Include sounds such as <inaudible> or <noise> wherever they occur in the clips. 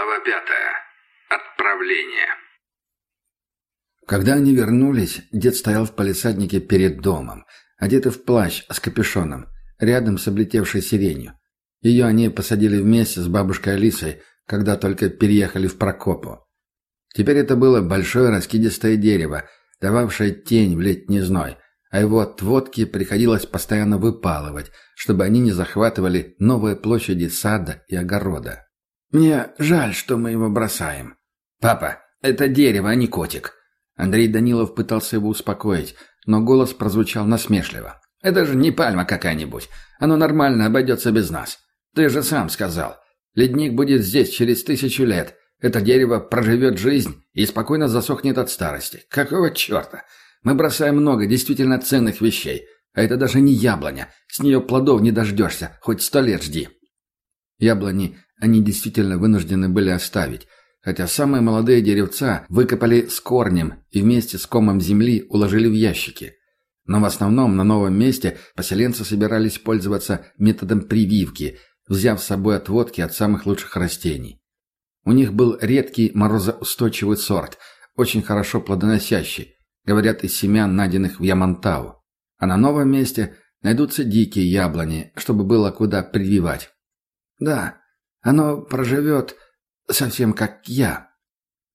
Глава пятая. Отправление. Когда они вернулись, дед стоял в палисаднике перед домом, одетый в плащ с капюшоном, рядом с облетевшей сиренью. Ее они посадили вместе с бабушкой Алисой, когда только переехали в Прокопу. Теперь это было большое раскидистое дерево, дававшее тень в летний зной, а его отводки приходилось постоянно выпалывать, чтобы они не захватывали новые площади сада и огорода. «Мне жаль, что мы его бросаем». «Папа, это дерево, а не котик». Андрей Данилов пытался его успокоить, но голос прозвучал насмешливо. «Это же не пальма какая-нибудь. Оно нормально обойдется без нас. Ты же сам сказал. Ледник будет здесь через тысячу лет. Это дерево проживет жизнь и спокойно засохнет от старости. Какого черта? Мы бросаем много действительно ценных вещей. А это даже не яблоня. С нее плодов не дождешься. Хоть сто лет жди. Яблони они действительно вынуждены были оставить, хотя самые молодые деревца выкопали с корнем и вместе с комом земли уложили в ящики. Но в основном на новом месте поселенцы собирались пользоваться методом прививки, взяв с собой отводки от самых лучших растений. У них был редкий морозоустойчивый сорт, очень хорошо плодоносящий, говорят, из семян, найденных в Ямантау. А на новом месте найдутся дикие яблони, чтобы было куда прививать. Да, оно проживет совсем как я».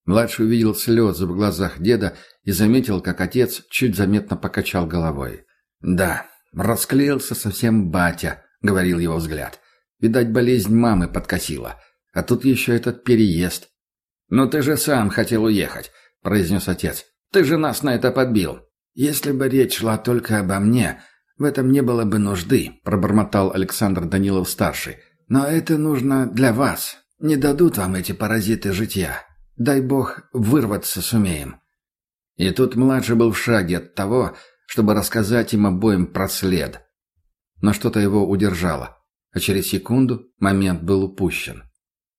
Младший увидел слезы в глазах деда и заметил, как отец чуть заметно покачал головой. «Да, расклеился совсем батя», — говорил его взгляд. «Видать, болезнь мамы подкосила. А тут еще этот переезд». «Ну ты же сам хотел уехать», — произнес отец. «Ты же нас на это подбил». «Если бы речь шла только обо мне, в этом не было бы нужды», — пробормотал Александр Данилов-старший. Но это нужно для вас. Не дадут вам эти паразиты житья. Дай бог, вырваться сумеем». И тут младший был в шаге от того, чтобы рассказать им обоим про след. Но что-то его удержало, а через секунду момент был упущен.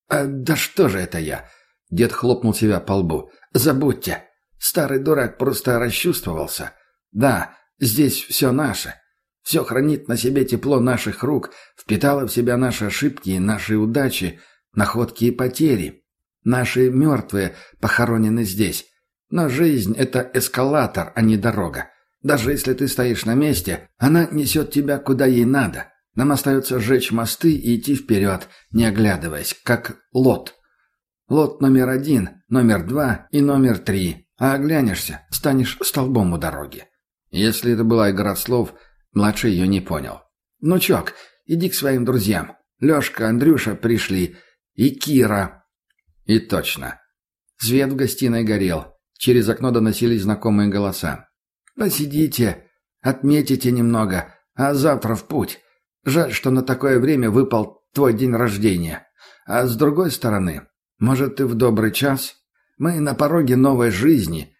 «А, «Да что же это я?» Дед хлопнул себя по лбу. «Забудьте. Старый дурак просто расчувствовался. Да, здесь все наше. Все хранит на себе тепло наших рук, впитало в себя наши ошибки и наши удачи, находки и потери. Наши мертвые похоронены здесь. Но жизнь — это эскалатор, а не дорога. Даже если ты стоишь на месте, она несет тебя куда ей надо. Нам остается сжечь мосты и идти вперед, не оглядываясь, как лот. Лот номер один, номер два и номер три. А оглянешься, станешь столбом у дороги. Если это была игра слов — Младший ее не понял. «Ну, Чок, иди к своим друзьям. Лешка, Андрюша пришли. И Кира». И точно. Свет в гостиной горел. Через окно доносились знакомые голоса. «Посидите, отметите немного, а завтра в путь. Жаль, что на такое время выпал твой день рождения. А с другой стороны, может, ты в добрый час? Мы на пороге новой жизни,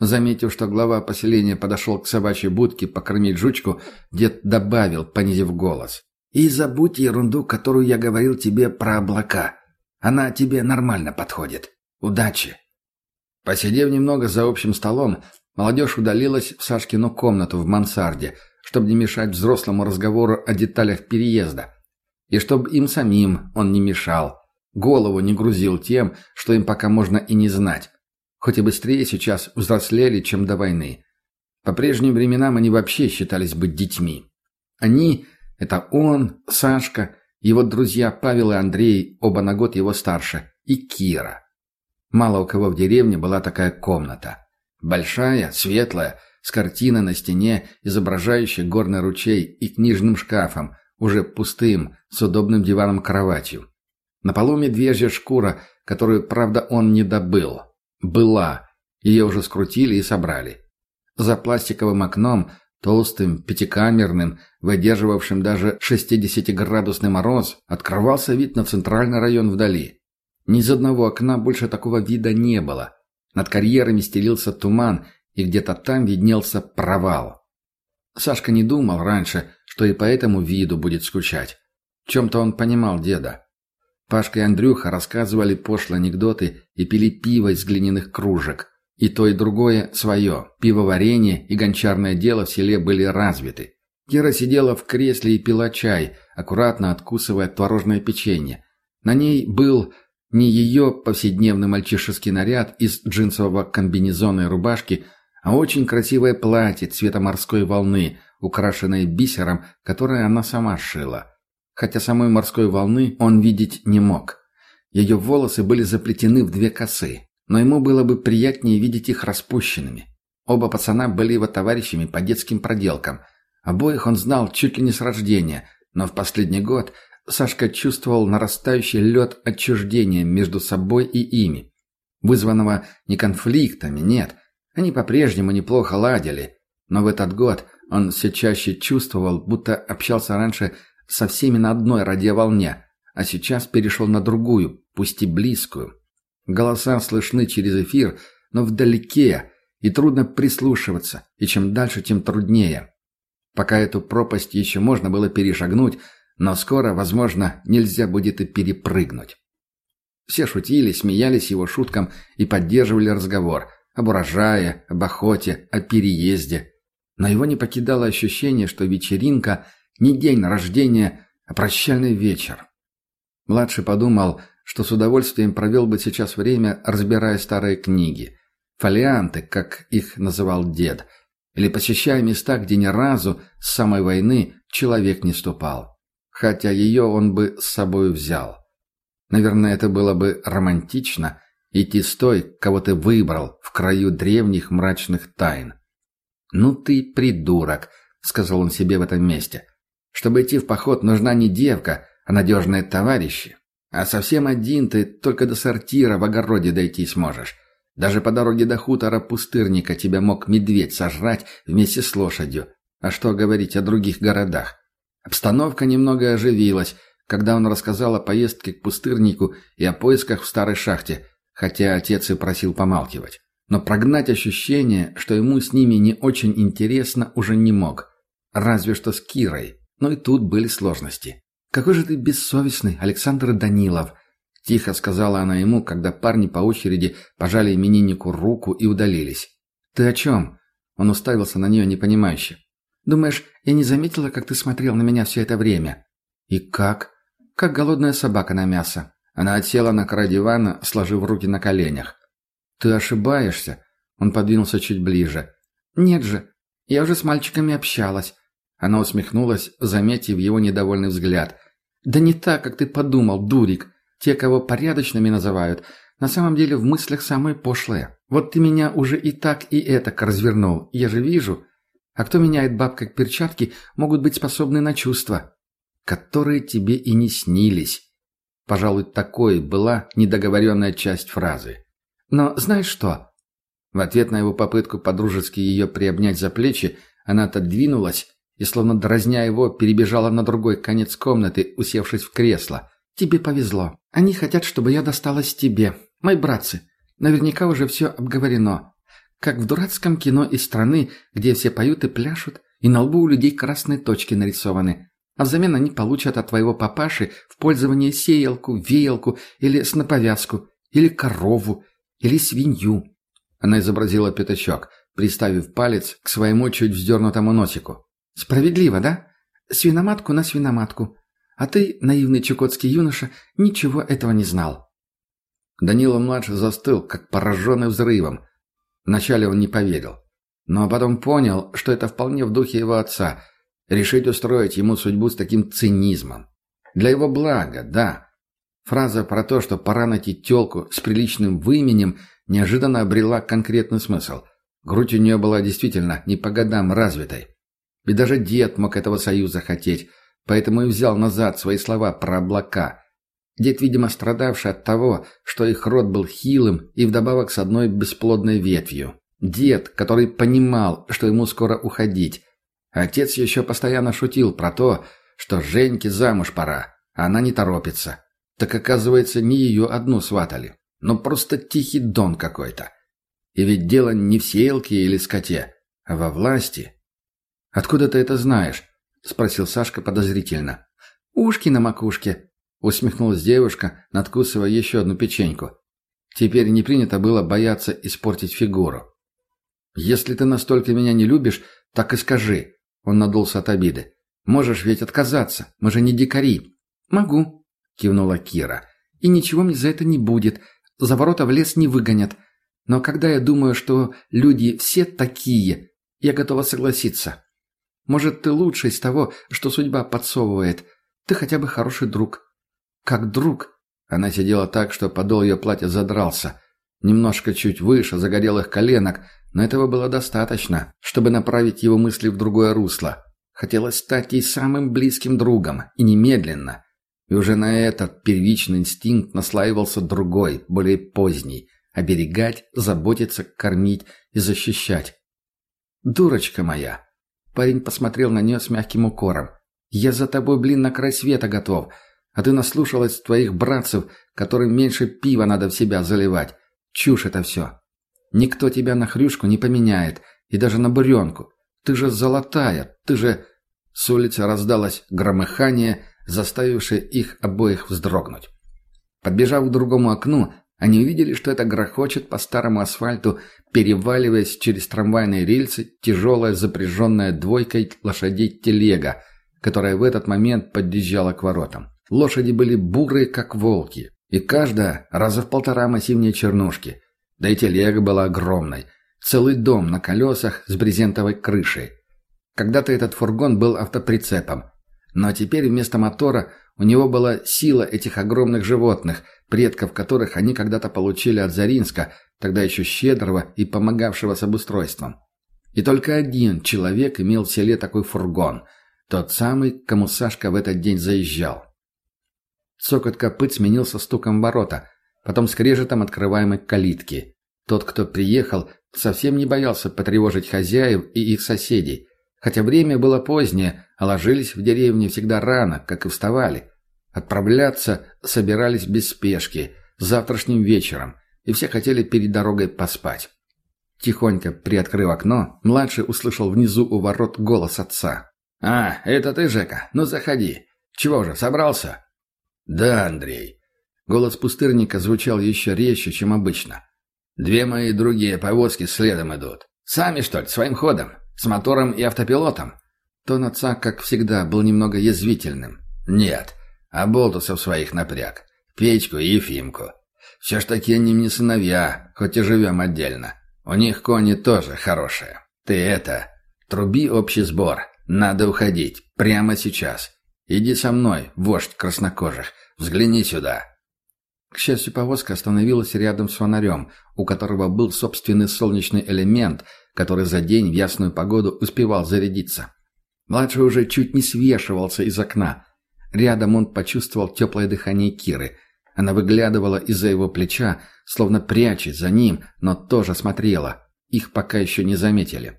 Заметив, что глава поселения подошел к собачьей будке покормить жучку, дед добавил, понизив голос. «И забудь ерунду, которую я говорил тебе про облака. Она тебе нормально подходит. Удачи!» Посидев немного за общим столом, молодежь удалилась в Сашкину комнату в мансарде, чтобы не мешать взрослому разговору о деталях переезда. И чтобы им самим он не мешал, голову не грузил тем, что им пока можно и не знать хоть и быстрее сейчас взрослели, чем до войны. По прежним временам они вообще считались быть детьми. Они – это он, Сашка, его друзья Павел и Андрей, оба на год его старше, и Кира. Мало у кого в деревне была такая комната. Большая, светлая, с картиной на стене, изображающей горный ручей и книжным шкафом, уже пустым, с удобным диваном-кроватью. На полу медвежья шкура, которую, правда, он не добыл. Была. Ее уже скрутили и собрали. За пластиковым окном, толстым, пятикамерным, выдерживавшим даже 60-градусный мороз, открывался вид на центральный район вдали. Ни из одного окна больше такого вида не было. Над карьерами стелился туман, и где-то там виднелся провал. Сашка не думал раньше, что и по этому виду будет скучать. В чем-то он понимал деда. Пашка и Андрюха рассказывали пошлые анекдоты и пили пиво из глиняных кружек. И то, и другое свое. Пивоварение и гончарное дело в селе были развиты. Кира сидела в кресле и пила чай, аккуратно откусывая творожное печенье. На ней был, Не ее повседневный мальчишеский наряд из джинсового комбинезона и рубашки, а очень красивое платье цвета морской волны, украшенное бисером, которое она сама шила. Хотя самой морской волны он видеть не мог. Ее волосы были заплетены в две косы, но ему было бы приятнее видеть их распущенными. Оба пацана были его товарищами по детским проделкам. Обоих он знал чуть ли не с рождения, но в последний год Сашка чувствовал нарастающий лед отчуждения между собой и ими. Вызванного не конфликтами, нет. Они по-прежнему неплохо ладили. Но в этот год он все чаще чувствовал, будто общался раньше со всеми на одной радиоволне, а сейчас перешел на другую, пусть и близкую. Голоса слышны через эфир, но вдалеке, и трудно прислушиваться, и чем дальше, тем труднее. Пока эту пропасть еще можно было перешагнуть, но скоро, возможно, нельзя будет и перепрыгнуть. Все шутили, смеялись его шуткам и поддерживали разговор об урожае, об охоте, о переезде. Но его не покидало ощущение, что вечеринка не день рождения, а прощальный вечер. Младший подумал, что с удовольствием провел бы сейчас время, разбирая старые книги. Фолианты, как их называл дед. Или посещая места, где ни разу с самой войны человек не ступал. Хотя ее он бы с собой взял. Наверное, это было бы романтично идти с той, кого ты выбрал, в краю древних мрачных тайн. «Ну ты придурок», — сказал он себе в этом месте. «Чтобы идти в поход, нужна не девка, а надежные товарищи. А совсем один ты только до сортира в огороде дойти сможешь. Даже по дороге до хутора пустырника тебя мог медведь сожрать вместе с лошадью. А что говорить о других городах? Обстановка немного оживилась, когда он рассказал о поездке к пустырнику и о поисках в старой шахте, хотя отец и просил помалкивать. Но прогнать ощущение, что ему с ними не очень интересно, уже не мог. Разве что с Кирой. Но и тут были сложности. «Какой же ты бессовестный, Александр Данилов!» — тихо сказала она ему, когда парни по очереди пожали имениннику руку и удалились. «Ты о чем?» — он уставился на нее непонимающе. «Думаешь, я не заметила, как ты смотрел на меня все это время?» «И как?» «Как голодная собака на мясо». Она отсела на край дивана, сложив руки на коленях. «Ты ошибаешься?» Он подвинулся чуть ближе. «Нет же, я уже с мальчиками общалась. Она усмехнулась, заметив его недовольный взгляд. «Да не так, как ты подумал, дурик. Те, кого порядочными называют, на самом деле в мыслях самые пошлые. Вот ты меня уже и так, и этак развернул, я же вижу. А кто меняет баб как перчатки, могут быть способны на чувства, которые тебе и не снились». Пожалуй, такой была недоговоренная часть фразы. «Но знаешь что?» В ответ на его попытку подружески ее приобнять за плечи, она отодвинулась и, словно дразня его, перебежала на другой конец комнаты, усевшись в кресло. «Тебе повезло. Они хотят, чтобы я досталась тебе. Мои братцы. Наверняка уже все обговорено. Как в дурацком кино из страны, где все поют и пляшут, и на лбу у людей красные точки нарисованы. А взамен они получат от твоего папаши в пользование сеялку, веялку или сноповязку, или корову, или свинью». Она изобразила пятачок, приставив палец к своему чуть вздернутому носику. Справедливо, да? Свиноматку на свиноматку. А ты, наивный чукотский юноша, ничего этого не знал. Данила-младший застыл, как пораженный взрывом. Вначале он не поверил. Но потом понял, что это вполне в духе его отца. Решить устроить ему судьбу с таким цинизмом. Для его блага, да. Фраза про то, что пора найти тёлку с приличным выменем, неожиданно обрела конкретный смысл. Грудь у нее была действительно не по годам развитой. Ведь даже дед мог этого союза хотеть, поэтому и взял назад свои слова про облака. Дед, видимо, страдавший от того, что их род был хилым и вдобавок с одной бесплодной ветвью. Дед, который понимал, что ему скоро уходить. Отец еще постоянно шутил про то, что Женьке замуж пора, а она не торопится. Так оказывается, не ее одну сватали, но просто тихий дон какой-то. И ведь дело не в сеялке или скоте, а во власти – «Откуда ты это знаешь?» — спросил Сашка подозрительно. «Ушки на макушке», — усмехнулась девушка, надкусывая еще одну печеньку. Теперь не принято было бояться испортить фигуру. «Если ты настолько меня не любишь, так и скажи», — он надулся от обиды. «Можешь ведь отказаться, мы же не дикари». «Могу», — кивнула Кира. И ничего мне за это не будет. За ворота в лес не выгонят. Но когда я думаю, что люди все такие, я готова согласиться. Может, ты лучше из того, что судьба подсовывает. Ты хотя бы хороший друг. Как друг. Она сидела так, что подол ее платья задрался. Немножко чуть выше загорелых коленок, но этого было достаточно, чтобы направить его мысли в другое русло. Хотелось стать ей самым близким другом, и немедленно. И уже на этот первичный инстинкт наслаивался другой, более поздний – оберегать, заботиться, кормить и защищать. «Дурочка моя!» Парень посмотрел на нее с мягким укором. «Я за тобой, блин, на край света готов, а ты наслушалась твоих братцев, которым меньше пива надо в себя заливать. Чушь это все. Никто тебя на хрюшку не поменяет, и даже на буренку. Ты же золотая, ты же...» С улицы раздалось громыхание, заставившее их обоих вздрогнуть. Подбежав к другому окну, они увидели, что это грохочет по старому асфальту, переваливаясь через трамвайные рельсы, тяжелая запряженная двойкой лошадей телега, которая в этот момент подъезжала к воротам. Лошади были бурые, как волки, и каждая раза в полтора массивнее чернушки. Да и телега была огромной. Целый дом на колесах с брезентовой крышей. Когда-то этот фургон был автоприцепом. Но теперь вместо мотора у него была сила этих огромных животных, предков которых они когда-то получили от Заринска, тогда еще щедрого и помогавшего с обустройством. И только один человек имел в селе такой фургон, тот самый, кому Сашка в этот день заезжал. Цокот копыт сменился стуком ворота, потом скрежетом открываемой калитки. Тот, кто приехал, совсем не боялся потревожить хозяев и их соседей, хотя время было позднее, а ложились в деревне всегда рано, как и вставали. Отправляться собирались без спешки, завтрашним вечером, и все хотели перед дорогой поспать. Тихонько приоткрыв окно, младший услышал внизу у ворот голос отца. «А, это ты, Жека? Ну, заходи. Чего же, собрался?» «Да, Андрей». Голос пустырника звучал еще резче, чем обычно. «Две мои другие повозки следом идут. Сами, что ли, своим ходом? С мотором и автопилотом?» Тон отца, как всегда, был немного язвительным. «Нет, а болтусов своих напряг. Петьку и Ефимку. Все ж таки они мне сыновья, хоть и живем отдельно. У них кони тоже хорошие. Ты это, труби общий сбор. Надо уходить. Прямо сейчас. Иди со мной, вождь краснокожих. Взгляни сюда». К счастью, повозка остановилась рядом с фонарем, у которого был собственный солнечный элемент, который за день в ясную погоду успевал зарядиться. Младший уже чуть не свешивался из окна. Рядом он почувствовал теплое дыхание Киры. Она выглядывала из-за его плеча, словно прячась за ним, но тоже смотрела. Их пока еще не заметили.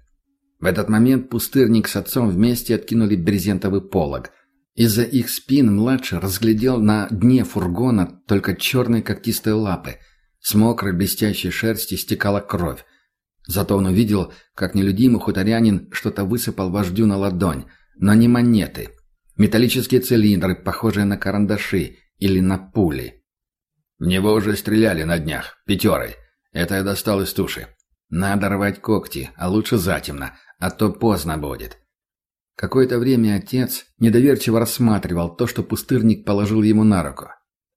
В этот момент пустырник с отцом вместе откинули брезентовый полог. Из-за их спин младший разглядел на дне фургона только черные когтистые лапы. С мокрой блестящей шерсти стекала кровь. Зато он увидел, как нелюдимый хуторянин что-то высыпал вождю на ладонь, но не монеты. Металлические цилиндры, похожие на карандаши или на пули. В него уже стреляли на днях, пятерой. Это я достал из туши. Надо рвать когти, а лучше затемно, а то поздно будет. Какое-то время отец недоверчиво рассматривал то, что пустырник положил ему на руку.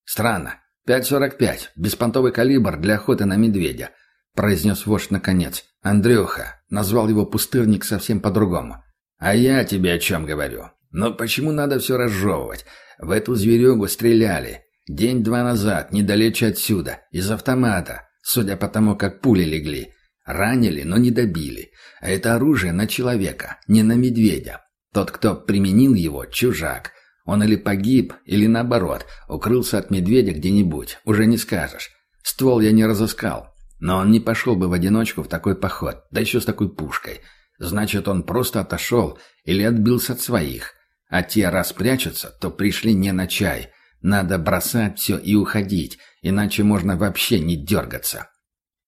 «Странно. 5.45. Беспонтовый калибр для охоты на медведя», — произнес вождь наконец. «Андрюха», — назвал его пустырник совсем по-другому. «А я тебе о чем говорю. Но почему надо все разжевывать? В эту зверюгу стреляли. День-два назад, недалече отсюда, из автомата, судя по тому, как пули легли. Ранили, но не добили. А это оружие на человека, не на медведя. Тот, кто применил его, чужак. Он или погиб, или наоборот, укрылся от медведя где-нибудь, уже не скажешь. Ствол я не разыскал. Но он не пошел бы в одиночку в такой поход, да еще с такой пушкой. Значит, он просто отошел или отбился от своих. А те, раз прячутся, то пришли не на чай. Надо бросать все и уходить, иначе можно вообще не дергаться.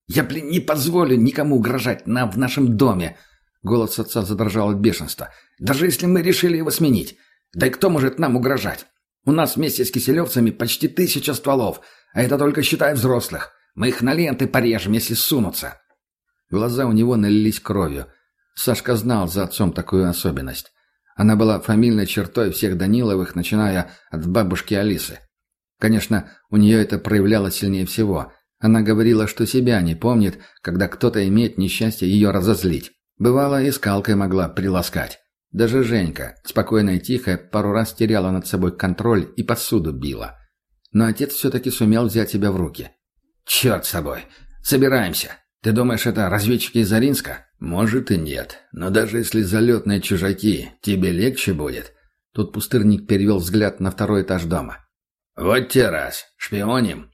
«Я, блин, не позволю никому угрожать нам в нашем доме!» Голос отца задрожал от бешенства. «Даже если мы решили его сменить. Да и кто может нам угрожать? У нас вместе с киселевцами почти тысяча стволов, а это только считай взрослых. Мы их на ленты порежем, если сунутся». Глаза у него налились кровью. Сашка знал за отцом такую особенность. Она была фамильной чертой всех Даниловых, начиная от бабушки Алисы. Конечно, у нее это проявлялось сильнее всего. Она говорила, что себя не помнит, когда кто-то имеет несчастье ее разозлить. Бывало, и скалкой могла приласкать. Даже Женька, спокойная и тихая, пару раз теряла над собой контроль и посуду била. Но отец все-таки сумел взять себя в руки. «Черт с собой! Собираемся! Ты думаешь, это разведчики из Заринска?» «Может и нет. Но даже если залетные чужаки, тебе легче будет». Тут пустырник перевел взгляд на второй этаж дома. «Вот те раз. Шпионим».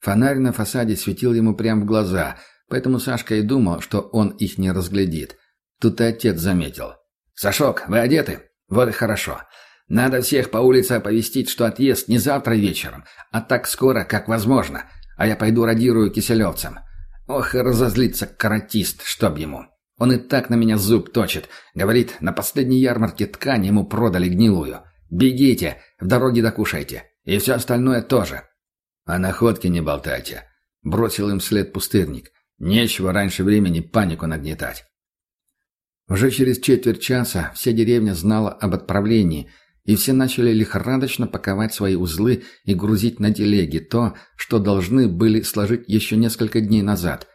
Фонарь на фасаде светил ему прямо в глаза, поэтому Сашка и думал, что он их не разглядит. Тут и отец заметил. «Сашок, вы одеты? Вот и хорошо. Надо всех по улице оповестить, что отъезд не завтра вечером, а так скоро, как возможно. А я пойду радирую киселевцам. Ох, и разозлится каратист, чтоб ему. Он и так на меня зуб точит. Говорит, на последней ярмарке ткань ему продали гнилую. Бегите, в дороге докушайте. И все остальное тоже. А находки не болтайте. Бросил им след пустырник. Нечего раньше времени панику нагнетать. Уже через четверть часа вся деревня знала об отправлении, и все начали лихорадочно паковать свои узлы и грузить на телеги то, что должны были сложить еще несколько дней назад.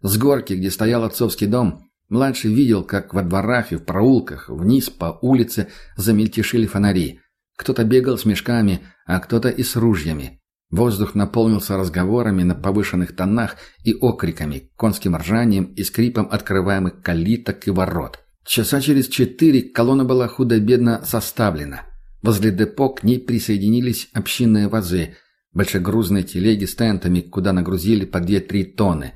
С горки, где стоял отцовский дом, младший видел, как во дворах и в проулках вниз по улице замельтешили фонари. Кто-то бегал с мешками, а кто-то и с ружьями. Воздух наполнился разговорами на повышенных тонах и окриками, конским ржанием и скрипом открываемых калиток и ворот. Часа через четыре колонна была худо-бедно составлена. Возле депо к ней присоединились общинные вазы, большегрузные телеги с тентами, куда нагрузили по две-три тонны.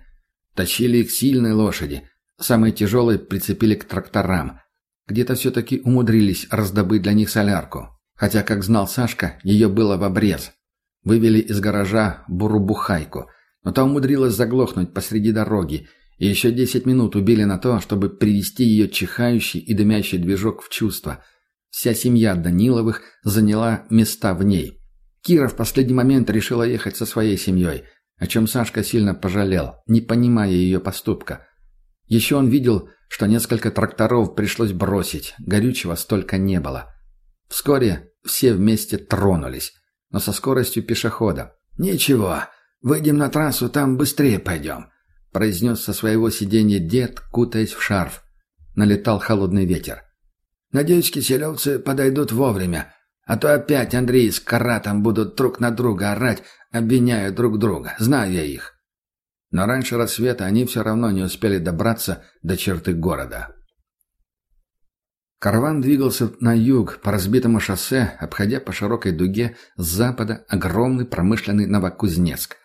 Тащили их сильные лошади. Самые тяжелые прицепили к тракторам. Где-то все-таки умудрились раздобыть для них солярку. Хотя, как знал Сашка, ее было в обрез. Вывели из гаража бурубухайку, но та умудрилась заглохнуть посреди дороги, и еще десять минут убили на то, чтобы привести ее чихающий и дымящий движок в чувство. Вся семья Даниловых заняла места в ней. Кира в последний момент решила ехать со своей семьей, о чем Сашка сильно пожалел, не понимая ее поступка. Еще он видел, что несколько тракторов пришлось бросить, горючего столько не было. Вскоре все вместе тронулись но со скоростью пешехода. «Ничего, выйдем на трассу, там быстрее пойдем», — произнес со своего сиденья дед, кутаясь в шарф. Налетал холодный ветер. «Надеюсь, киселевцы подойдут вовремя, а то опять Андрей с Каратом будут друг на друга орать, обвиняя друг друга. Знаю я их». Но раньше рассвета они все равно не успели добраться до черты города. Караван двигался на юг по разбитому шоссе, обходя по широкой дуге с запада огромный промышленный Новокузнецк.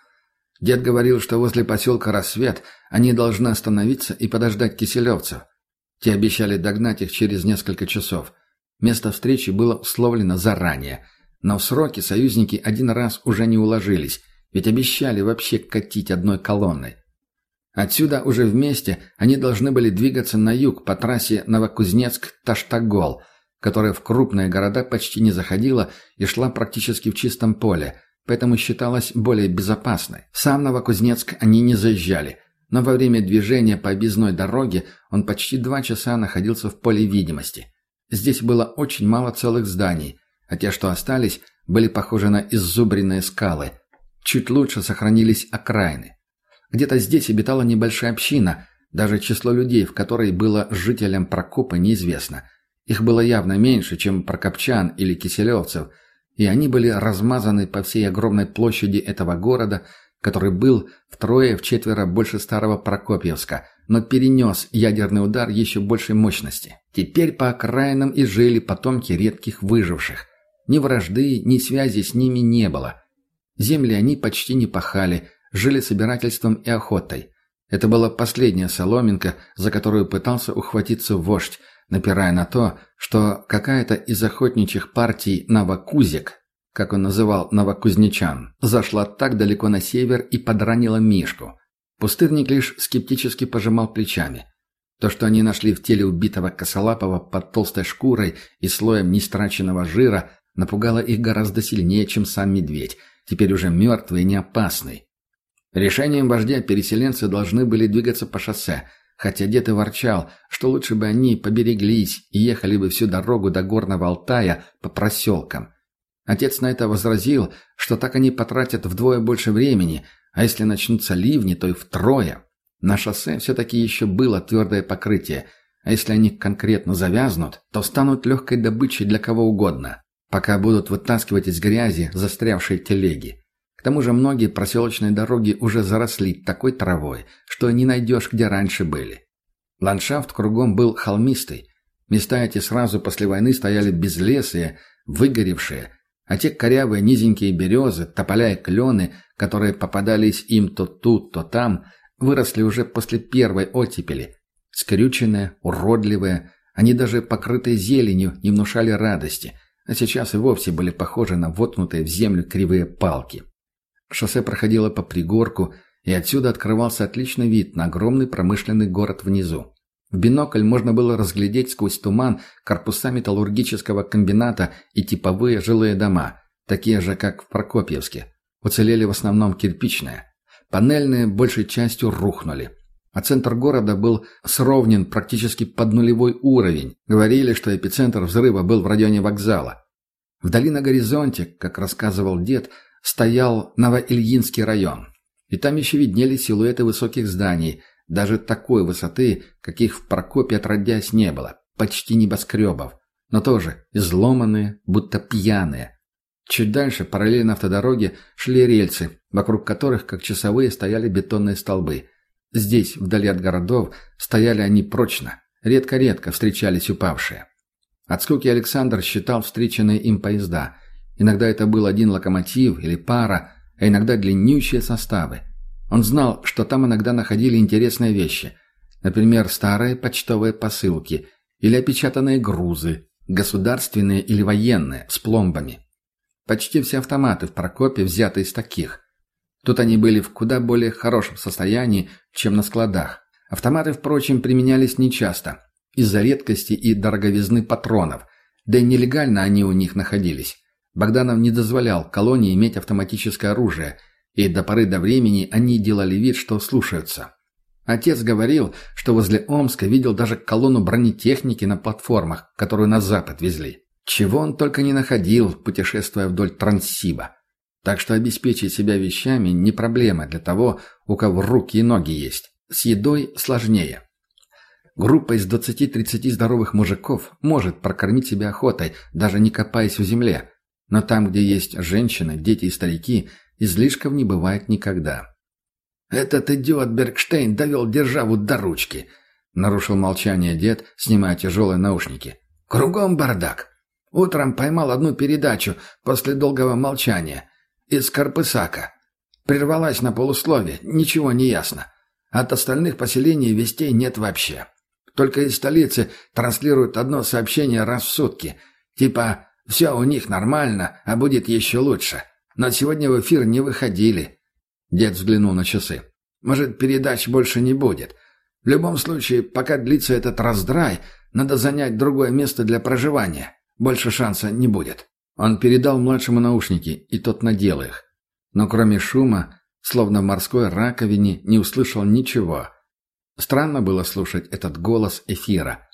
Дед говорил, что возле поселка Рассвет они должны остановиться и подождать киселевцев. Те обещали догнать их через несколько часов. Место встречи было условлено заранее, но в сроки союзники один раз уже не уложились, ведь обещали вообще катить одной колонной. Отсюда уже вместе они должны были двигаться на юг по трассе Новокузнецк-Таштагол, которая в крупные города почти не заходила и шла практически в чистом поле, поэтому считалась более безопасной. Сам Новокузнецк они не заезжали, но во время движения по объездной дороге он почти два часа находился в поле видимости. Здесь было очень мало целых зданий, а те, что остались, были похожи на иззубренные скалы. Чуть лучше сохранились окраины. Где-то здесь обитала небольшая община, даже число людей, в которой было жителям Прокопа, неизвестно. Их было явно меньше, чем прокопчан или киселевцев, и они были размазаны по всей огромной площади этого города, который был втрое-вчетверо больше старого Прокопьевска, но перенес ядерный удар еще большей мощности. Теперь по окраинам и жили потомки редких выживших. Ни вражды, ни связи с ними не было. Земли они почти не пахали – жили собирательством и охотой. Это была последняя соломинка, за которую пытался ухватиться вождь, напирая на то, что какая-то из охотничьих партий Новокузик, как он называл новокузнечан, зашла так далеко на север и подранила Мишку. Пустырник лишь скептически пожимал плечами. То, что они нашли в теле убитого косолапого под толстой шкурой и слоем нестраченного жира, напугало их гораздо сильнее, чем сам медведь, теперь уже мертвый и неопасный. Решением вождя переселенцы должны были двигаться по шоссе, хотя дед и ворчал, что лучше бы они побереглись и ехали бы всю дорогу до Горного Алтая по проселкам. Отец на это возразил, что так они потратят вдвое больше времени, а если начнутся ливни, то и втрое. На шоссе все-таки еще было твердое покрытие, а если они конкретно завязнут, то станут легкой добычей для кого угодно, пока будут вытаскивать из грязи застрявшие телеги. К тому же многие проселочные дороги уже заросли такой травой, что не найдешь, где раньше были. Ландшафт кругом был холмистый. Места эти сразу после войны стояли безлесые, выгоревшие, а те корявые низенькие березы, тополя и клены, которые попадались им то тут, то там, выросли уже после первой оттепели. Скрюченные, уродливые, они даже покрытые зеленью не внушали радости, а сейчас и вовсе были похожи на воткнутые в землю кривые палки. Шоссе проходило по пригорку, и отсюда открывался отличный вид на огромный промышленный город внизу. В бинокль можно было разглядеть сквозь туман корпуса металлургического комбината и типовые жилые дома, такие же, как в Прокопьевске. Уцелели в основном кирпичные. Панельные большей частью рухнули. А центр города был сровнен практически под нулевой уровень. Говорили, что эпицентр взрыва был в районе вокзала. Вдали на горизонте, как рассказывал дед, стоял Новоильинский район. И там еще виднелись силуэты высоких зданий, даже такой высоты, каких в Прокопе отродясь не было, почти небоскребов, но тоже изломанные, будто пьяные. Чуть дальше, параллельно автодороге, шли рельсы, вокруг которых, как часовые, стояли бетонные столбы. Здесь, вдали от городов, стояли они прочно. Редко-редко встречались упавшие. От скуки Александр считал встреченные им поезда. Иногда это был один локомотив или пара, а иногда длиннющие составы. Он знал, что там иногда находили интересные вещи. Например, старые почтовые посылки или опечатанные грузы, государственные или военные, с пломбами. Почти все автоматы в Прокопе взяты из таких. Тут они были в куда более хорошем состоянии, чем на складах. Автоматы, впрочем, применялись нечасто, из-за редкости и дороговизны патронов, да и нелегально они у них находились. Богданов не дозволял колонии иметь автоматическое оружие, и до поры до времени они делали вид, что слушаются. Отец говорил, что возле Омска видел даже колонну бронетехники на платформах, которую на запад везли. Чего он только не находил, путешествуя вдоль Транссиба. Так что обеспечить себя вещами не проблема для того, у кого руки и ноги есть. С едой сложнее. Группа из 20-30 здоровых мужиков может прокормить себя охотой, даже не копаясь в земле. Но там, где есть женщины, дети и старики, излишков не бывает никогда. «Этот идиот Бергштейн довел державу до ручки», — нарушил молчание дед, снимая тяжелые наушники. «Кругом бардак. Утром поймал одну передачу после долгого молчания. Из Карпысака. Прервалась на полуслове, ничего не ясно. От остальных поселений вестей нет вообще. Только из столицы транслируют одно сообщение раз в сутки. Типа все у них нормально, а будет еще лучше. Но сегодня в эфир не выходили. Дед взглянул на часы. Может, передач больше не будет. В любом случае, пока длится этот раздрай, надо занять другое место для проживания. Больше шанса не будет. Он передал младшему наушники, и тот надел их. Но кроме шума, словно в морской раковине, не услышал ничего. Странно было слушать этот голос эфира.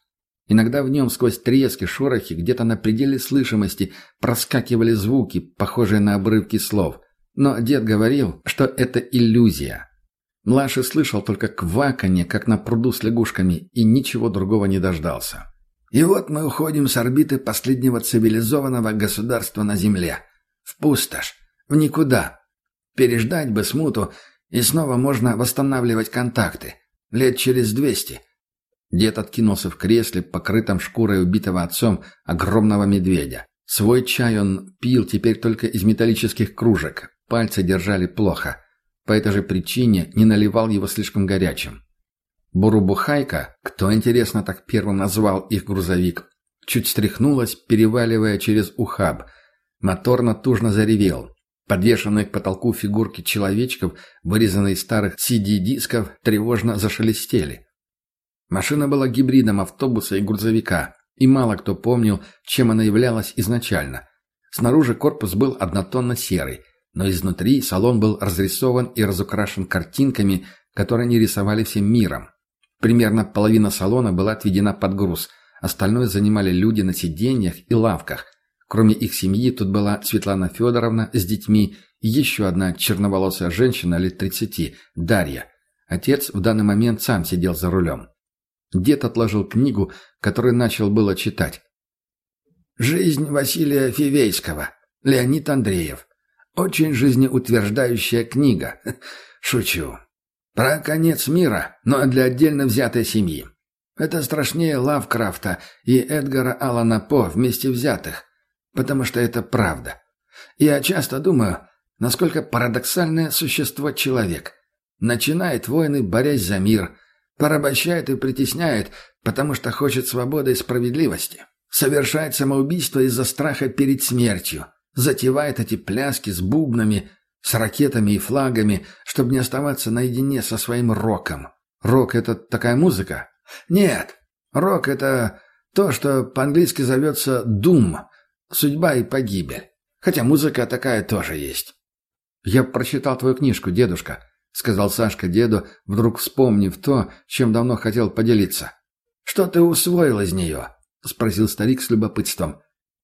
Иногда в нем сквозь трески, шорохи, где-то на пределе слышимости проскакивали звуки, похожие на обрывки слов. Но дед говорил, что это иллюзия. Младший слышал только кваканье, как на пруду с лягушками, и ничего другого не дождался. И вот мы уходим с орбиты последнего цивилизованного государства на Земле. В пустошь. В никуда. Переждать бы смуту, и снова можно восстанавливать контакты. Лет через двести – Дед откинулся в кресле, покрытом шкурой убитого отцом огромного медведя. Свой чай он пил теперь только из металлических кружек. Пальцы держали плохо. По этой же причине не наливал его слишком горячим. Бурубухайка, кто, интересно, так первым назвал их грузовик, чуть стряхнулась, переваливая через ухаб. Мотор натужно заревел. Подвешенные к потолку фигурки человечков, вырезанные из старых CD-дисков, тревожно зашелестели. Машина была гибридом автобуса и грузовика, и мало кто помнил, чем она являлась изначально. Снаружи корпус был однотонно серый, но изнутри салон был разрисован и разукрашен картинками, которые они рисовали всем миром. Примерно половина салона была отведена под груз, остальное занимали люди на сиденьях и лавках. Кроме их семьи, тут была Светлана Федоровна с детьми и еще одна черноволосая женщина лет тридцати, Дарья. Отец в данный момент сам сидел за рулем. Дед отложил книгу, которую начал было читать. «Жизнь Василия Фивейского. Леонид Андреев. Очень жизнеутверждающая книга. <laughs> Шучу. Про конец мира, но для отдельно взятой семьи. Это страшнее Лавкрафта и Эдгара Аллана По вместе взятых, потому что это правда. Я часто думаю, насколько парадоксальное существо человек. Начинает войны, борясь за мир, порабощает и притесняет, потому что хочет свободы и справедливости. Совершает самоубийство из-за страха перед смертью. Затевает эти пляски с бубнами, с ракетами и флагами, чтобы не оставаться наедине со своим роком. Рок — это такая музыка, нет, рок — это то, что по-английски зовется «дум», «судьба и погибель». Хотя музыка такая тоже есть. «Я прочитал твою книжку, дедушка», — сказал Сашка деду, вдруг вспомнив то, чем давно хотел поделиться. «Что ты усвоил из нее?» — спросил старик с любопытством.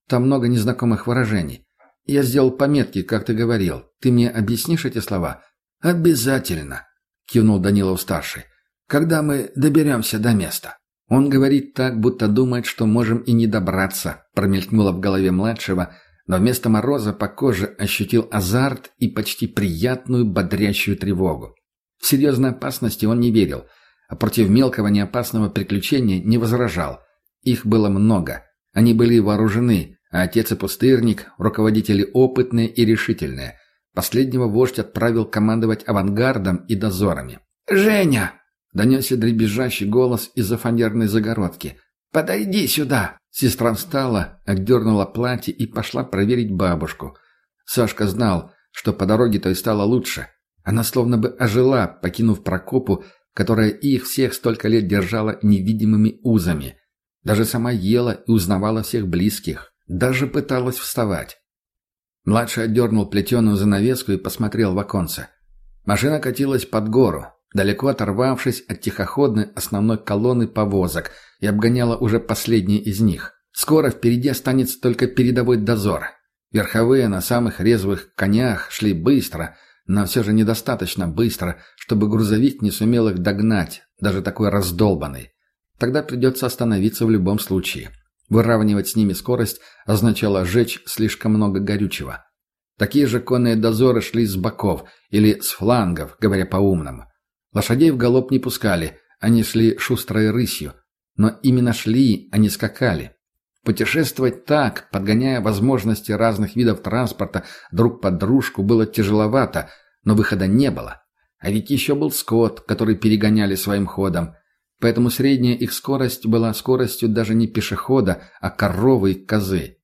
«Там много незнакомых выражений. Я сделал пометки, как ты говорил. Ты мне объяснишь эти слова?» «Обязательно», — кивнул Данилов-старший когда мы доберемся до места». «Он говорит так, будто думает, что можем и не добраться», промелькнуло в голове младшего, но вместо мороза по коже ощутил азарт и почти приятную бодрящую тревогу. В серьезной опасности он не верил, а против мелкого неопасного приключения не возражал. Их было много. Они были вооружены, а отец и пустырник – руководители опытные и решительные. Последнего вождь отправил командовать авангардом и дозорами. «Женя!» Донесся дребезжащий голос из-за фанерной загородки. «Подойди сюда!» Сестра встала, отдернула платье и пошла проверить бабушку. Сашка знал, что по дороге той стало лучше. Она словно бы ожила, покинув Прокопу, которая их всех столько лет держала невидимыми узами. Даже сама ела и узнавала всех близких. Даже пыталась вставать. Младший отдернул плетеную занавеску и посмотрел в оконце. Машина катилась под гору, далеко оторвавшись от тихоходной основной колонны повозок и обгоняла уже последние из них. Скоро впереди останется только передовой дозор. Верховые на самых резвых конях шли быстро, но все же недостаточно быстро, чтобы грузовик не сумел их догнать, даже такой раздолбанный. Тогда придется остановиться в любом случае. Выравнивать с ними скорость означало сжечь слишком много горючего. Такие же конные дозоры шли с боков или с флангов, говоря по-умному. Лошадей в галоп не пускали, они шли шустрой рысью. Но именно шли, а не скакали. Путешествовать так, подгоняя возможности разных видов транспорта друг под дружку, было тяжеловато, но выхода не было. А ведь еще был скот, который перегоняли своим ходом. Поэтому средняя их скорость была скоростью даже не пешехода, а коровы и козы.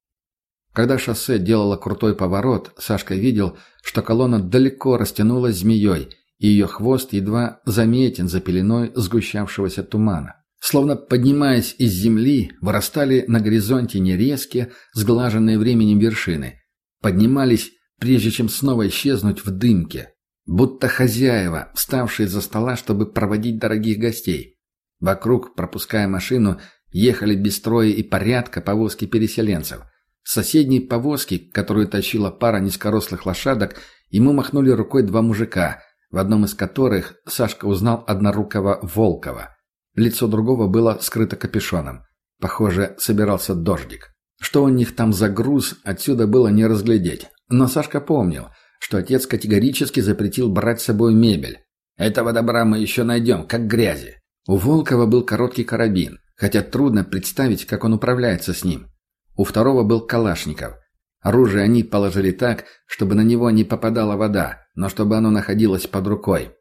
Когда шоссе делало крутой поворот, Сашка видел, что колонна далеко растянулась змеей, и ее хвост едва заметен за пеленой сгущавшегося тумана. Словно поднимаясь из земли, вырастали на горизонте нерезкие, сглаженные временем вершины. Поднимались, прежде чем снова исчезнуть в дымке. Будто хозяева, вставшие за стола, чтобы проводить дорогих гостей. Вокруг, пропуская машину, ехали без строя и порядка повозки переселенцев. С соседней повозки, которую тащила пара низкорослых лошадок, ему махнули рукой два мужика – в одном из которых Сашка узнал однорукого Волкова. Лицо другого было скрыто капюшоном. Похоже, собирался дождик. Что у них там за груз, отсюда было не разглядеть. Но Сашка помнил, что отец категорически запретил брать с собой мебель. Этого добра мы еще найдем, как грязи. У Волкова был короткий карабин, хотя трудно представить, как он управляется с ним. У второго был Калашников. Оружие они положили так, чтобы на него не попадала вода, но чтобы оно находилось под рукой.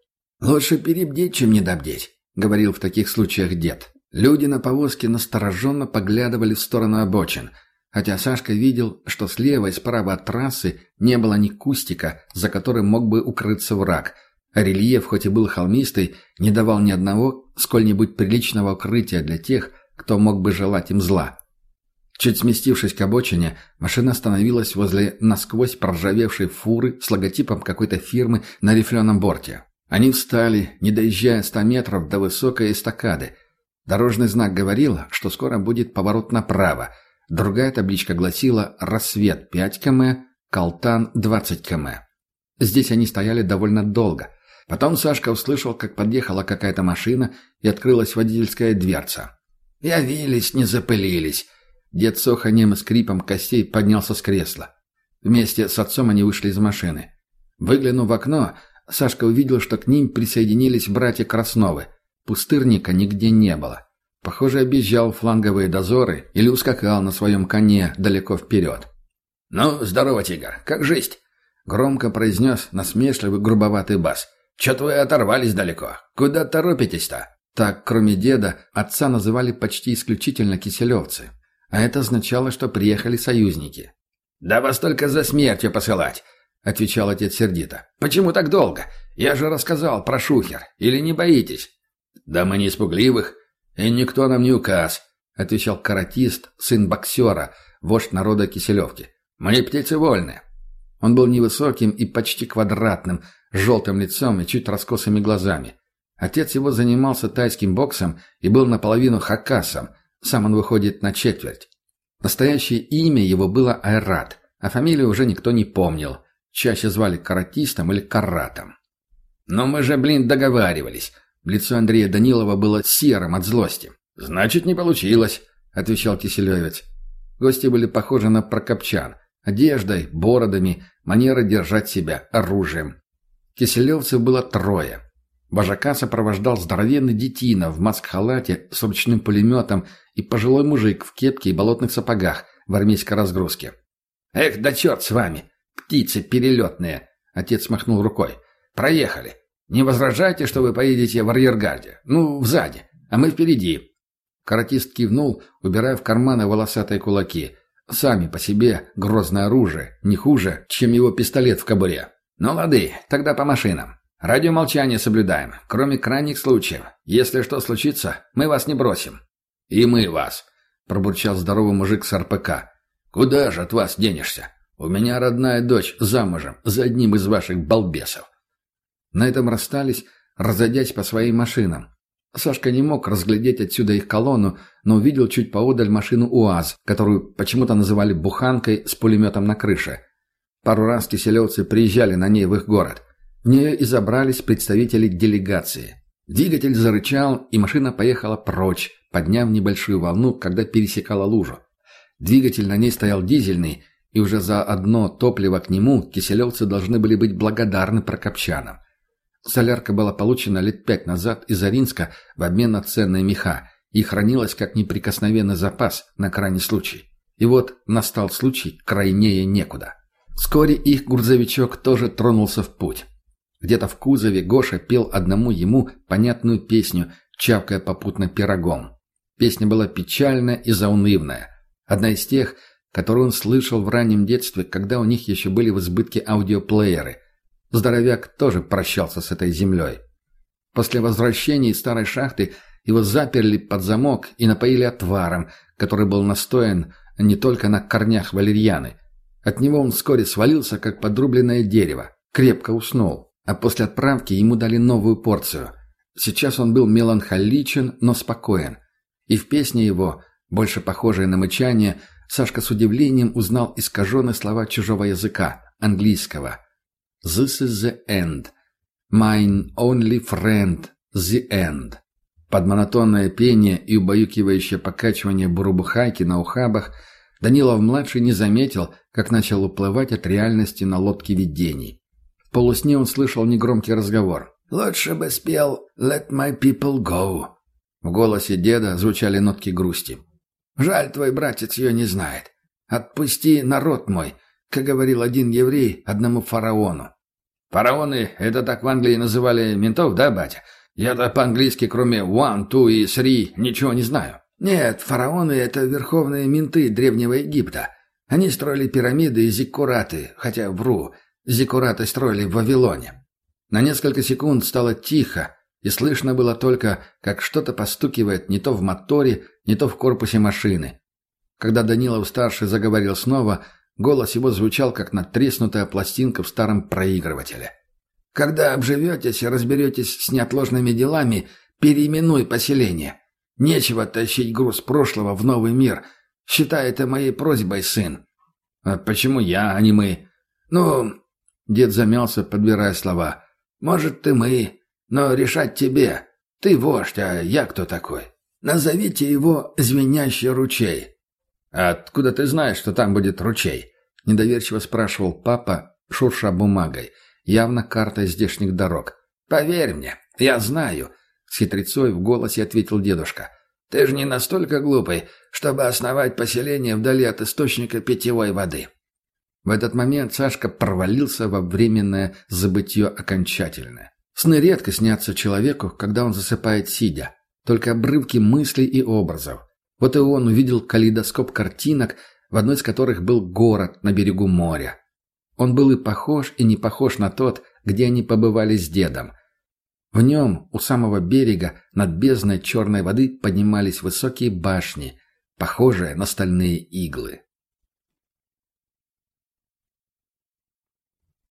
«Лучше перебдеть, чем недобдеть», — говорил в таких случаях дед. Люди на повозке настороженно поглядывали в сторону обочин, хотя Сашка видел, что слева и справа от трассы не было ни кустика, за которым мог бы укрыться враг, рельеф, хоть и был холмистый, не давал ни одного сколь-нибудь приличного укрытия для тех, кто мог бы желать им зла. Чуть сместившись к обочине, машина остановилась возле насквозь проржавевшей фуры с логотипом какой-то фирмы на рифленом борте. Они встали, не доезжая ста метров до высокой эстакады. Дорожный знак говорил, что скоро будет поворот направо, Другая табличка гласила «Рассвет 5 км, Калтан 20 км». Здесь они стояли довольно долго. Потом Сашка услышал, как подъехала какая-то машина и открылась водительская дверца. «Явились, не запылились». Дед с оханьем и скрипом костей поднялся с кресла. Вместе с отцом они вышли из машины. Выглянув в окно, Сашка увидел, что к ним присоединились братья Красновы. Пустырника нигде не было. Похоже, объезжал фланговые дозоры или ускакал на своем коне далеко вперед. «Ну, здорово, тигр, как жизнь?» — громко произнес насмешливый грубоватый бас. «Чё-то вы оторвались далеко. Куда торопитесь-то?» Так, кроме деда, отца называли почти исключительно киселевцы. А это означало, что приехали союзники. «Да вас только за смертью посылать!» — отвечал отец сердито. «Почему так долго? Я же рассказал про шухер. Или не боитесь?» «Да мы не испугливых. «И никто нам не указ», — отвечал каратист, сын боксера, вождь народа Киселевки. «Мы птицы вольные». Он был невысоким и почти квадратным, с желтым лицом и чуть раскосыми глазами. Отец его занимался тайским боксом и был наполовину хакасом, сам он выходит на четверть. Настоящее имя его было Айрат, а фамилию уже никто не помнил. Чаще звали каратистом или каратом. «Но мы же, блин, договаривались. Лицо Андрея Данилова было серым от злости. «Значит, не получилось», — отвечал Киселевец. Гости были похожи на прокопчан. Одеждой, бородами, манерой держать себя, оружием. Киселевцев было трое. Вожака сопровождал здоровенный детина в маск-халате с ручным пулеметом и пожилой мужик в кепке и болотных сапогах в армейской разгрузке. «Эх, да черт с вами! Птицы перелетные!» Отец махнул рукой. «Проехали. Не возражайте, что вы поедете в арьергарде. Ну, сзади, а мы впереди». Каратист кивнул, убирая в карманы волосатые кулаки. Сами по себе грозное оружие, не хуже, чем его пистолет в кобуре. «Ну, лады, тогда по машинам. Радиомолчание соблюдаем, кроме крайних случаев. Если что случится, мы вас не бросим». «И мы вас», — пробурчал здоровый мужик с РПК. «Куда же от вас денешься? У меня родная дочь замужем за одним из ваших балбесов. На этом расстались, разойдясь по своим машинам. Сашка не мог разглядеть отсюда их колонну, но увидел чуть поодаль машину УАЗ, которую почему-то называли «буханкой» с пулеметом на крыше. Пару раз киселевцы приезжали на ней в их город. В нее и забрались представители делегации. Двигатель зарычал, и машина поехала прочь, подняв небольшую волну, когда пересекала лужу. Двигатель на ней стоял дизельный, и уже за одно топливо к нему киселевцы должны были быть благодарны прокопчанам. Солярка была получена лет пять назад из Аринска в обмен на ценные меха и хранилась как неприкосновенный запас на крайний случай. И вот настал случай крайнее некуда. Вскоре их грузовичок тоже тронулся в путь. Где-то в кузове Гоша пел одному ему понятную песню, чавкая попутно пирогом. Песня была печальная и заунывная. Одна из тех, которую он слышал в раннем детстве, когда у них еще были в избытке аудиоплееры, Здоровяк тоже прощался с этой землей. После возвращения из старой шахты его заперли под замок и напоили отваром, который был настоен не только на корнях валерьяны. От него он вскоре свалился, как подрубленное дерево, крепко уснул, а после отправки ему дали новую порцию. Сейчас он был меланхоличен, но спокоен. И в песне его, больше похожей на мычание, Сашка с удивлением узнал искаженные слова чужого языка, английского – This is the end. Mine only friend, the end. Под монотонное пение и убаюкивающее покачивание бурубухайки на ухабах Данилов-младший не заметил, как начал уплывать от реальности на лодке видений. Полусне он слышал негромкий разговор. «Лучше бы спел «Let my people go». В голосе деда звучали нотки грусти. «Жаль, твой братец ее не знает. Отпусти народ мой, как говорил один еврей одному фараону. Фараоны — это так в Англии называли ментов, да, батя? Я-то по-английски, кроме one, two и three, ничего не знаю. Нет, фараоны — это верховные менты Древнего Египта. Они строили пирамиды и зиккураты, хотя вру, зиккураты строили в Вавилоне. На несколько секунд стало тихо, и слышно было только, как что-то постукивает не то в моторе, не то в корпусе машины. Когда Данилов-старший заговорил снова, Голос его звучал, как натреснутая пластинка в старом проигрывателе. «Когда обживетесь и разберетесь с неотложными делами, переименуй поселение. Нечего тащить груз прошлого в новый мир. Считай это моей просьбой, сын». «А почему я, а не мы?» «Ну...» — дед замялся, подбирая слова. «Может, ты мы, но решать тебе. Ты вождь, а я кто такой? Назовите его «Звенящий ручей». «Откуда ты знаешь, что там будет ручей?» — недоверчиво спрашивал папа, шурша бумагой, явно картой здешних дорог. «Поверь мне, я знаю», — с хитрецой в голосе ответил дедушка. «Ты же не настолько глупый, чтобы основать поселение вдали от источника питьевой воды». В этот момент Сашка провалился во временное забытье окончательное. Сны редко снятся человеку, когда он засыпает сидя. Только обрывки мыслей и образов. Вот и он увидел калейдоскоп картинок, в одной из которых был город на берегу моря. Он был и похож, и не похож на тот, где они побывали с дедом. В нем, у самого берега, над бездной черной воды поднимались высокие башни, похожие на стальные иглы.